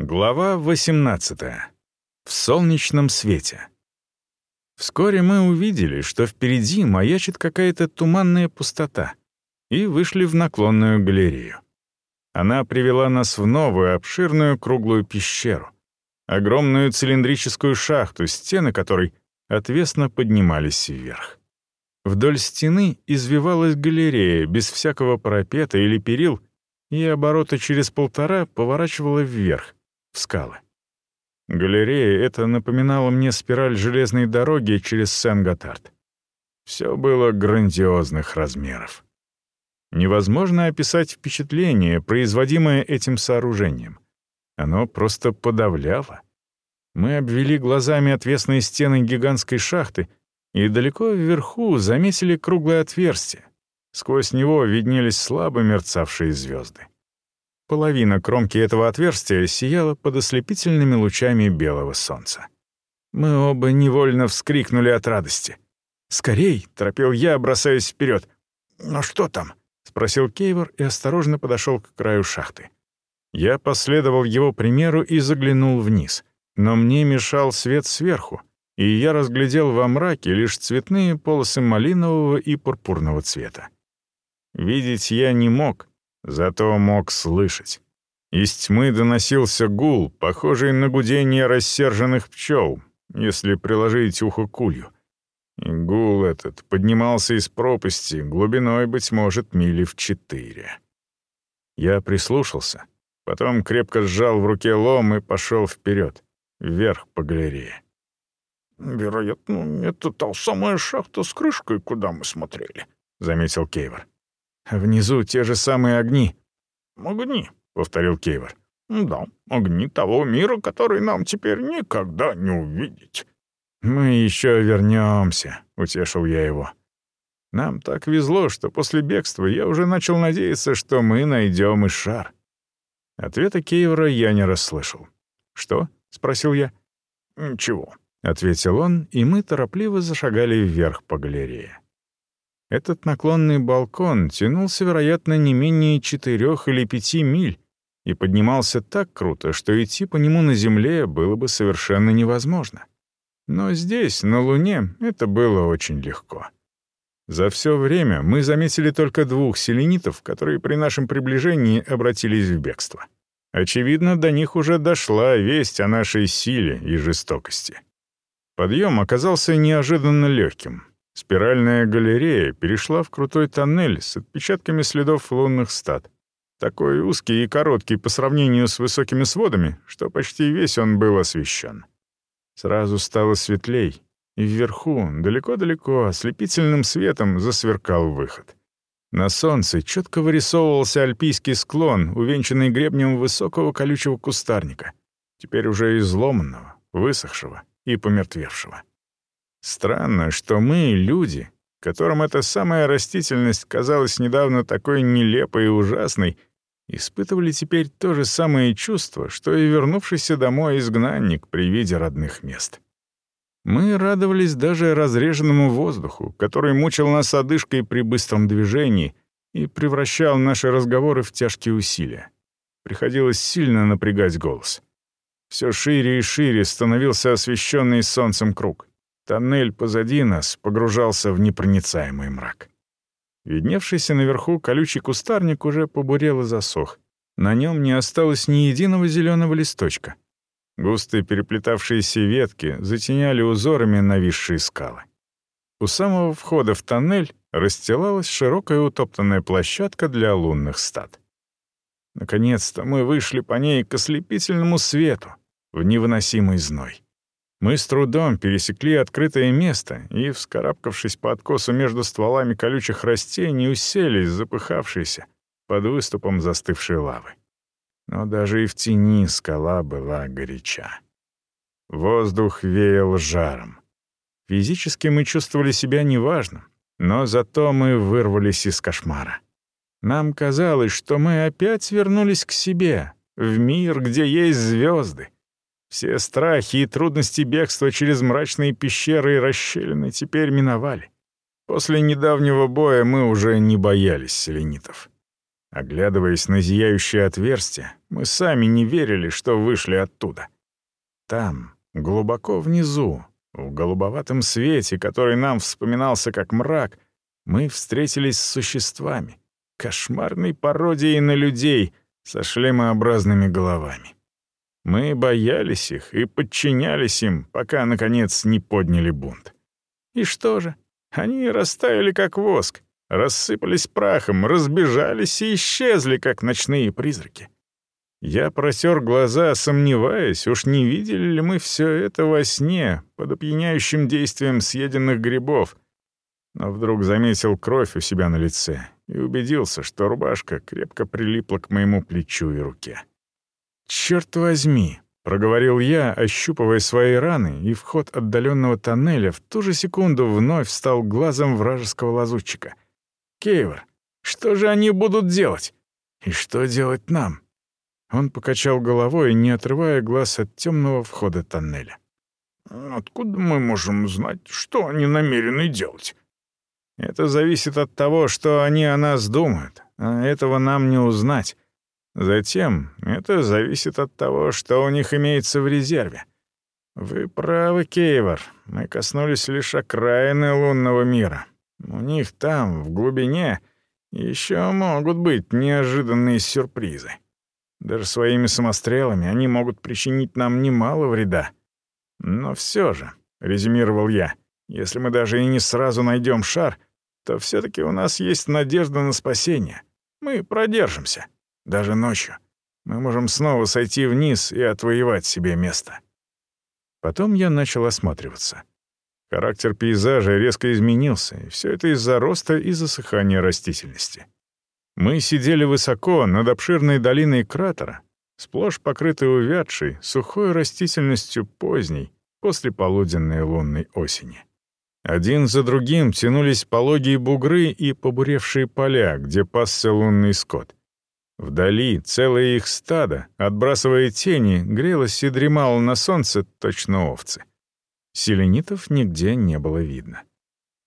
Глава 18. В солнечном свете. Вскоре мы увидели, что впереди маячит какая-то туманная пустота, и вышли в наклонную галерею. Она привела нас в новую, обширную круглую пещеру, огромную цилиндрическую шахту, стены которой отвесно поднимались вверх. Вдоль стены извивалась галерея без всякого парапета или перил, и оборота через полтора поворачивала вверх, скалы. Галерея это напоминала мне спираль железной дороги через Сен-Готард. Все было грандиозных размеров. Невозможно описать впечатление, производимое этим сооружением. Оно просто подавляло. Мы обвели глазами отвесные стены гигантской шахты и далеко вверху заметили круглое отверстие. Сквозь него виднелись слабо мерцавшие звезды. Половина кромки этого отверстия сияла под ослепительными лучами белого солнца. Мы оба невольно вскрикнули от радости. «Скорей!» — торопил я, бросаясь вперед. «Ну что там?» — спросил Кейвор и осторожно подошел к краю шахты. Я последовал его примеру и заглянул вниз, но мне мешал свет сверху, и я разглядел во мраке лишь цветные полосы малинового и пурпурного цвета. Видеть я не мог, Зато мог слышать. Из тьмы доносился гул, похожий на гудение рассерженных пчел, если приложить ухо к улью. И гул этот поднимался из пропасти, глубиной, быть может, мили в четыре. Я прислушался, потом крепко сжал в руке лом и пошел вперед, вверх по галерее. «Вероятно, это та самая шахта с крышкой, куда мы смотрели», — заметил Кейвор. Внизу те же самые огни». «Огни», — повторил Кейвор. «Да, огни того мира, который нам теперь никогда не увидеть». «Мы еще вернемся», — утешил я его. «Нам так везло, что после бегства я уже начал надеяться, что мы найдем и шар». Ответа Кейвора я не расслышал. «Что?» — спросил я. «Ничего», — ответил он, и мы торопливо зашагали вверх по галерее. Этот наклонный балкон тянулся, вероятно, не менее четырех или пяти миль и поднимался так круто, что идти по нему на земле было бы совершенно невозможно. Но здесь, на Луне, это было очень легко. За все время мы заметили только двух селенитов, которые при нашем приближении обратились в бегство. Очевидно, до них уже дошла весть о нашей силе и жестокости. Подъем оказался неожиданно легким, Спиральная галерея перешла в крутой тоннель с отпечатками следов лунных стад. Такой узкий и короткий по сравнению с высокими сводами, что почти весь он был освещен. Сразу стало светлей, и вверху, далеко-далеко, ослепительным светом засверкал выход. На солнце четко вырисовывался альпийский склон, увенчанный гребнем высокого колючего кустарника, теперь уже изломанного, высохшего и помертвевшего. Странно, что мы, люди, которым эта самая растительность казалась недавно такой нелепой и ужасной, испытывали теперь то же самое чувство, что и вернувшийся домой изгнанник при виде родных мест. Мы радовались даже разреженному воздуху, который мучил нас одышкой при быстром движении и превращал наши разговоры в тяжкие усилия. Приходилось сильно напрягать голос. Все шире и шире становился освещенный солнцем круг. Тоннель позади нас погружался в непроницаемый мрак. Видневшийся наверху колючий кустарник уже побурел и засох. На нем не осталось ни единого зеленого листочка. Густые переплетавшиеся ветки затеняли узорами нависшие скалы. У самого входа в тоннель расстилалась широкая утоптанная площадка для лунных стад. Наконец-то мы вышли по ней к ослепительному свету, в невыносимый зной. Мы с трудом пересекли открытое место и, вскарабкавшись по откосу между стволами колючих растений, уселись, запыхавшиеся, под выступом застывшей лавы. Но даже и в тени скала была горяча. Воздух веял жаром. Физически мы чувствовали себя неважно, но зато мы вырвались из кошмара. Нам казалось, что мы опять вернулись к себе, в мир, где есть звезды, все страхи и трудности бегства через мрачные пещеры и расщелины теперь миновали. После недавнего боя мы уже не боялись селенитов. Оглядываясь на зияющее отверстие, мы сами не верили, что вышли оттуда. Там, глубоко внизу, в голубоватом свете, который нам вспоминался как мрак, мы встретились с существами, кошмарной пародией на людей со шлемообразными головами. Мы боялись их и подчинялись им, пока, наконец, не подняли бунт. И что же? Они растаяли, как воск, рассыпались прахом, разбежались и исчезли, как ночные призраки. Я просер глаза, сомневаясь, уж не видели ли мы все это во сне, под опьяняющим действием съеденных грибов, но вдруг заметил кровь у себя на лице и убедился, что рубашка крепко прилипла к моему плечу и руке. «Черт возьми!» — проговорил я, ощупывая свои раны, и вход отдаленного тоннеля в ту же секунду вновь стал глазом вражеского лазутчика. «Кейвор, что же они будут делать? И что делать нам?» Он покачал головой, не отрывая глаз от темного входа тоннеля. «Откуда мы можем знать, что они намерены делать?» «Это зависит от того, что они о нас думают, а этого нам не узнать. Затем это зависит от того, что у них имеется в резерве. Вы правы, Кейвор, мы коснулись лишь окраины лунного мира. У них там, в глубине, еще могут быть неожиданные сюрпризы. Даже своими самострелами они могут причинить нам немало вреда. Но все же, — резюмировал я, — если мы даже и не сразу найдем шар, то все-таки у нас есть надежда на спасение. Мы продержимся. Даже ночью. Мы можем снова сойти вниз и отвоевать себе место. Потом я начал осматриваться. Характер пейзажа резко изменился, и все это из-за роста и засыхания растительности. Мы сидели высоко над обширной долиной кратера, сплошь покрытой увядшей, сухой растительностью поздней, после полуденной лунной осени. Один за другим тянулись пологие бугры и побуревшие поля, где пасся лунный скот. Вдали целое их стадо, отбрасывая тени, грелось и дремало на солнце точно овцы. Селенитов нигде не было видно.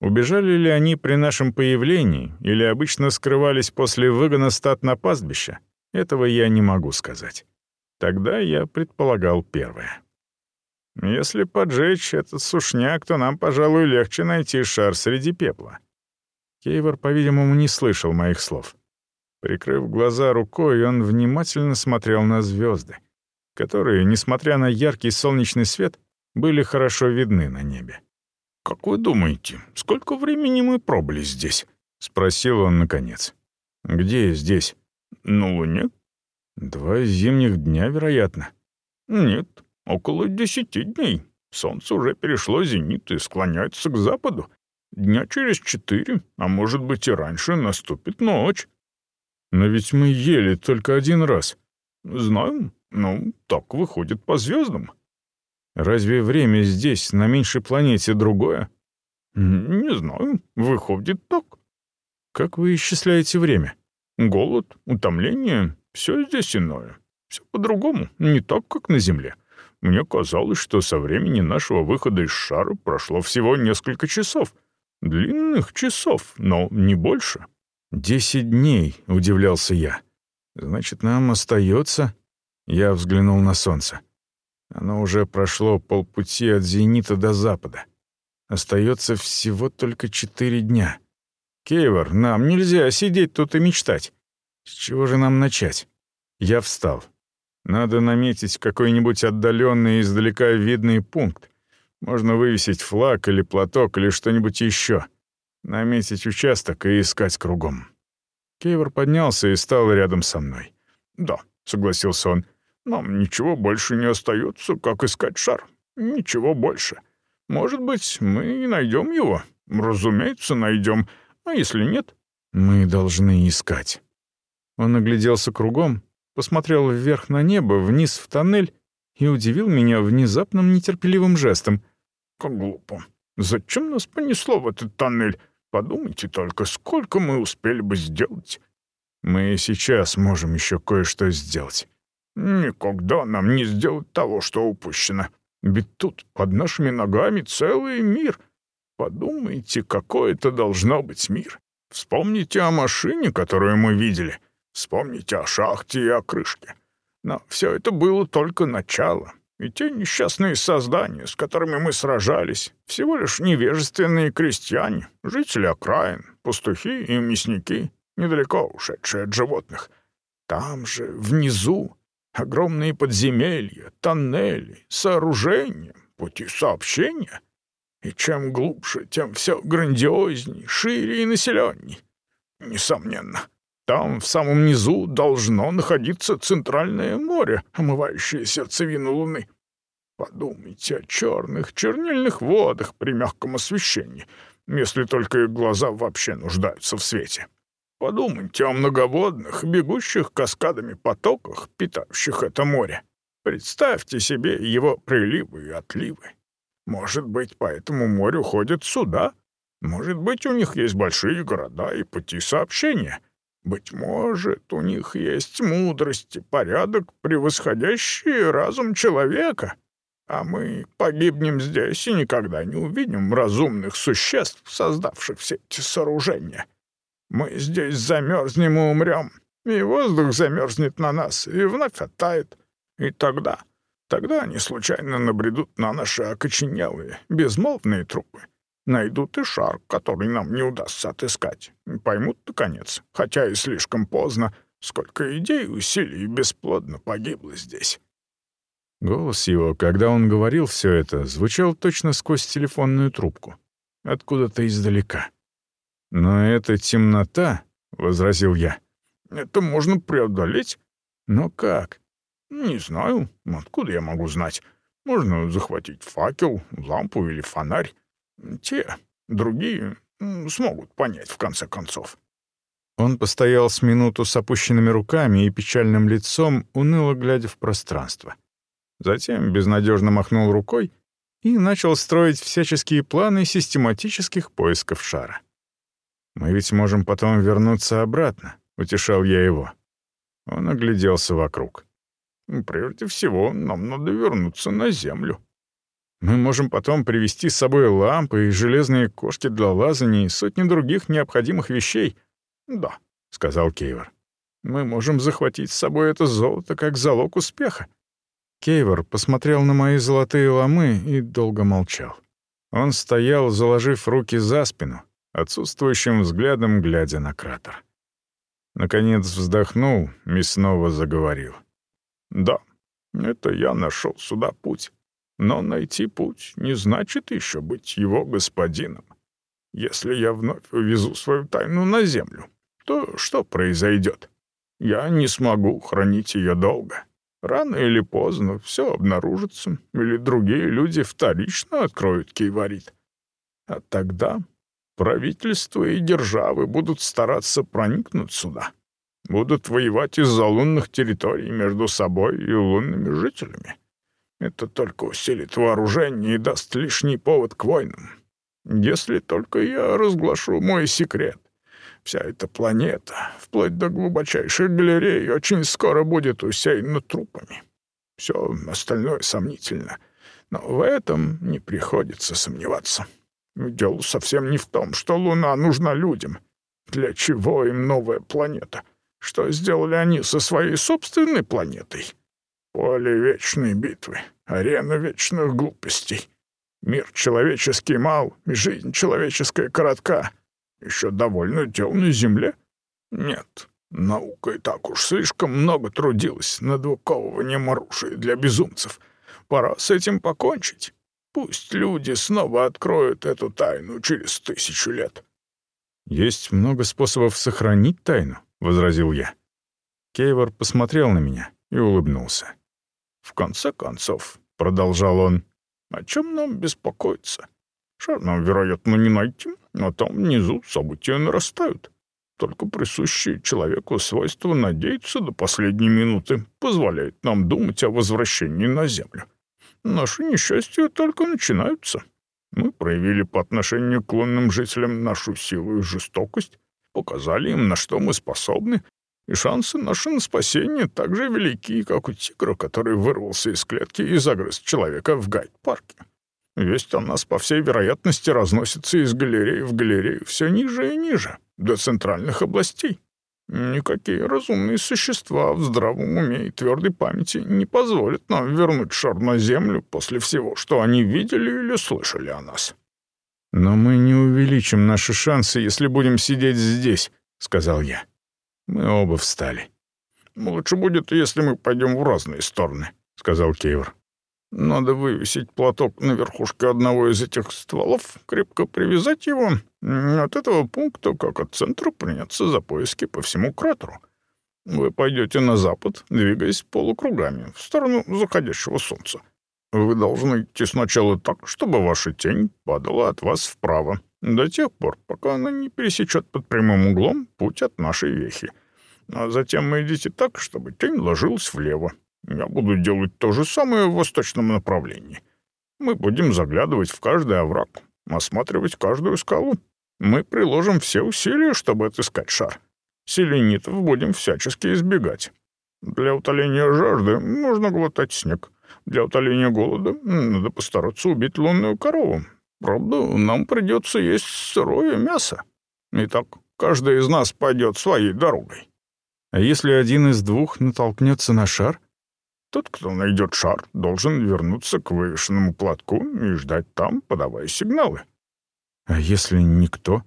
Убежали ли они при нашем появлении или обычно скрывались после выгона стад на пастбище, этого я не могу сказать. Тогда я предполагал первое. Если поджечь этот сушняк, то нам, пожалуй, легче найти шар среди пепла. Кейвор, по-видимому, не слышал моих слов. Прикрыв глаза рукой, он внимательно смотрел на звезды, которые, несмотря на яркий солнечный свет, были хорошо видны на небе. «Как вы думаете, сколько времени мы пробыли здесь?» — спросил он наконец. «Где здесь?» «На Луне». «Два зимних дня, вероятно». «Нет, около десяти дней. Солнце уже перешло зенит и склоняется к западу. Дня через четыре, а может быть и раньше, наступит ночь». Но ведь мы ели только один раз. Знаю. Ну, так выходит по звездам. Разве время здесь, на меньшей планете, другое? Не знаю. Выходит так. Как вы исчисляете время? Голод, утомление — все здесь иное. Все по-другому, не так, как на Земле. Мне казалось, что со времени нашего выхода из шара прошло всего несколько часов. Длинных часов, но не больше. «Десять дней», — удивлялся я. «Значит, нам остается...» Я взглянул на солнце. Оно уже прошло полпути от зенита до запада. Остается всего только четыре дня. Кейвор, нам нельзя сидеть тут и мечтать. С чего же нам начать? Я встал. Надо наметить какой-нибудь отдаленный издалека видный пункт. Можно вывесить флаг или платок или что-нибудь еще наметить участок и искать кругом. Кейвор поднялся и стал рядом со мной. «Да», — согласился он, — «нам ничего больше не остается, как искать шар. Ничего больше. Может быть, мы и найдем его. Разумеется, найдем. А если нет?» «Мы должны искать». Он огляделся кругом, посмотрел вверх на небо, вниз в тоннель и удивил меня внезапным нетерпеливым жестом. «Как глупо. Зачем нас понесло в этот тоннель? Подумайте только, сколько мы успели бы сделать. Мы сейчас можем еще кое-что сделать. Никогда нам не сделать того, что упущено. Ведь тут под нашими ногами целый мир. Подумайте, какой это должно быть мир. Вспомните о машине, которую мы видели. Вспомните о шахте и о крышке. Но все это было только начало. И те несчастные создания, с которыми мы сражались, всего лишь невежественные крестьяне, жители окраин, пастухи и мясники, недалеко ушедшие от животных. Там же, внизу, огромные подземелья, тоннели, сооружения, пути сообщения. И чем глубже, тем все грандиозней, шире и населенней. Несомненно. Там, в самом низу, должно находиться Центральное море, омывающее сердцевину Луны. Подумайте о черных, чернильных водах при мягком освещении, если только глаза вообще нуждаются в свете. Подумайте о многоводных, бегущих каскадами потоках, питающих это море. Представьте себе его приливы и отливы. Может быть, по этому морю ходят суда? Может быть, у них есть большие города и пути сообщения — быть может, у них есть мудрость и порядок, превосходящие разум человека, а мы погибнем здесь и никогда не увидим разумных существ, создавших все эти сооружения. Мы здесь замерзнем и умрем, и воздух замерзнет на нас и вновь оттает. И тогда, тогда они случайно набредут на наши окоченелые, безмолвные трупы найдут и шар, который нам не удастся отыскать. Поймут, наконец, хотя и слишком поздно, сколько идей, усилий бесплодно погибло здесь». Голос его, когда он говорил все это, звучал точно сквозь телефонную трубку, откуда-то издалека. «Но это темнота», — возразил я. «Это можно преодолеть». «Но как?» «Не знаю. Откуда я могу знать? Можно захватить факел, лампу или фонарь. Те, другие, смогут понять, в конце концов». Он постоял с минуту с опущенными руками и печальным лицом, уныло глядя в пространство. Затем безнадежно махнул рукой и начал строить всяческие планы систематических поисков шара. «Мы ведь можем потом вернуться обратно», — утешал я его. Он огляделся вокруг. «Прежде всего, нам надо вернуться на Землю», мы можем потом привезти с собой лампы и железные кошки для лазания и сотни других необходимых вещей. Да, — сказал Кейвор. Мы можем захватить с собой это золото как залог успеха. Кейвор посмотрел на мои золотые ломы и долго молчал. Он стоял, заложив руки за спину, отсутствующим взглядом глядя на кратер. Наконец вздохнул и снова заговорил. «Да, это я нашел сюда путь. Но найти путь не значит еще быть его господином. Если я вновь увезу свою тайну на землю, то что произойдет? Я не смогу хранить ее долго. Рано или поздно все обнаружится, или другие люди вторично откроют кейварит. А тогда правительство и державы будут стараться проникнуть сюда, будут воевать из-за лунных территорий между собой и лунными жителями. Это только усилит вооружение и даст лишний повод к войнам. Если только я разглашу мой секрет. Вся эта планета, вплоть до глубочайших галерей, очень скоро будет усеяна трупами. Все остальное сомнительно. Но в этом не приходится сомневаться. Дело совсем не в том, что Луна нужна людям. Для чего им новая планета? Что сделали они со своей собственной планетой? Поле вечной битвы, арена вечных глупостей. Мир человеческий мал, и жизнь человеческая коротка. Еще довольно на земле? Нет, наука и так уж слишком много трудилась над выковыванием оружия для безумцев. Пора с этим покончить. Пусть люди снова откроют эту тайну через тысячу лет. «Есть много способов сохранить тайну», — возразил я. Кейвор посмотрел на меня и улыбнулся. В конце концов, — продолжал он, — о чем нам беспокоиться? Шар нам, вероятно, не найти, но там внизу события нарастают. Только присущие человеку свойство надеяться до последней минуты позволяет нам думать о возвращении на Землю. Наши несчастья только начинаются. Мы проявили по отношению к лунным жителям нашу силу и жестокость, показали им, на что мы способны, и шансы наши на спасение так же велики, как у тигра, который вырвался из клетки и загрыз человека в гайд-парке. Весть о нас, по всей вероятности, разносится из галереи в галерею все ниже и ниже, до центральных областей. Никакие разумные существа в здравом уме и твердой памяти не позволят нам вернуть шар на Землю после всего, что они видели или слышали о нас». «Но мы не увеличим наши шансы, если будем сидеть здесь», — сказал я. Мы оба встали. «Лучше будет, если мы пойдем в разные стороны», — сказал Кейвор. «Надо вывесить платок на верхушке одного из этих стволов, крепко привязать его, от этого пункта, как от центра, приняться за поиски по всему кратеру. Вы пойдете на запад, двигаясь полукругами, в сторону заходящего солнца. Вы должны идти сначала так, чтобы ваша тень падала от вас вправо, до тех пор, пока она не пересечет под прямым углом путь от нашей вехи. А затем мы идите так, чтобы тень ложилась влево. Я буду делать то же самое в восточном направлении. Мы будем заглядывать в каждый овраг, осматривать каждую скалу. Мы приложим все усилия, чтобы отыскать шар. Селенитов будем всячески избегать. Для утоления жажды можно глотать снег. Для утоления голода надо постараться убить лунную корову. Правда, нам придется есть сырое мясо. Итак, каждый из нас пойдет своей дорогой. А если один из двух натолкнется на шар? Тот, кто найдет шар, должен вернуться к вывешенному платку и ждать там, подавая сигналы. А если никто?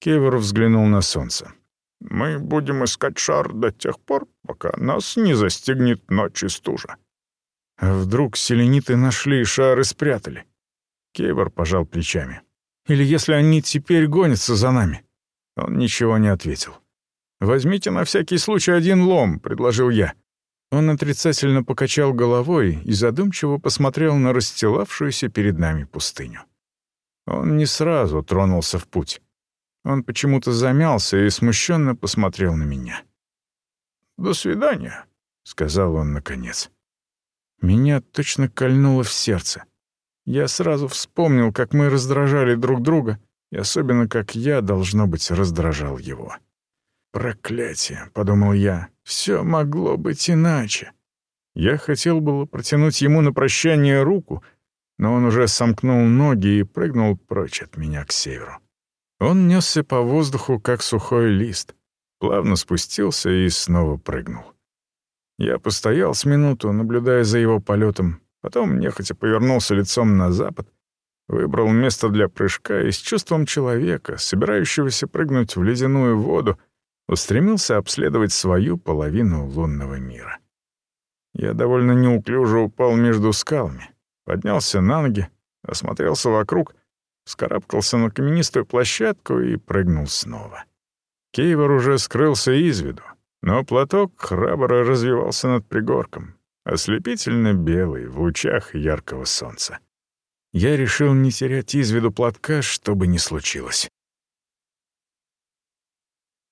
Кевер взглянул на солнце. Мы будем искать шар до тех пор, пока нас не застигнет ночь и стужа. А вдруг селениты нашли шар и спрятали? Кейвор пожал плечами. Или если они теперь гонятся за нами? Он ничего не ответил. «Возьмите на всякий случай один лом», — предложил я. Он отрицательно покачал головой и задумчиво посмотрел на расстилавшуюся перед нами пустыню. Он не сразу тронулся в путь. Он почему-то замялся и смущенно посмотрел на меня. «До свидания», — сказал он наконец. Меня точно кольнуло в сердце. Я сразу вспомнил, как мы раздражали друг друга, и особенно как я, должно быть, раздражал его. «Проклятие», — подумал я, — «все могло быть иначе». Я хотел было протянуть ему на прощание руку, но он уже сомкнул ноги и прыгнул прочь от меня к северу. Он несся по воздуху, как сухой лист, плавно спустился и снова прыгнул. Я постоял с минуту, наблюдая за его полетом, потом нехотя повернулся лицом на запад, выбрал место для прыжка и с чувством человека, собирающегося прыгнуть в ледяную воду, устремился обследовать свою половину лунного мира. Я довольно неуклюже упал между скалами, поднялся на ноги, осмотрелся вокруг, вскарабкался на каменистую площадку и прыгнул снова. Кейвор уже скрылся из виду, но платок храбро развивался над пригорком, ослепительно белый в лучах яркого солнца. Я решил не терять из виду платка, что бы ни случилось.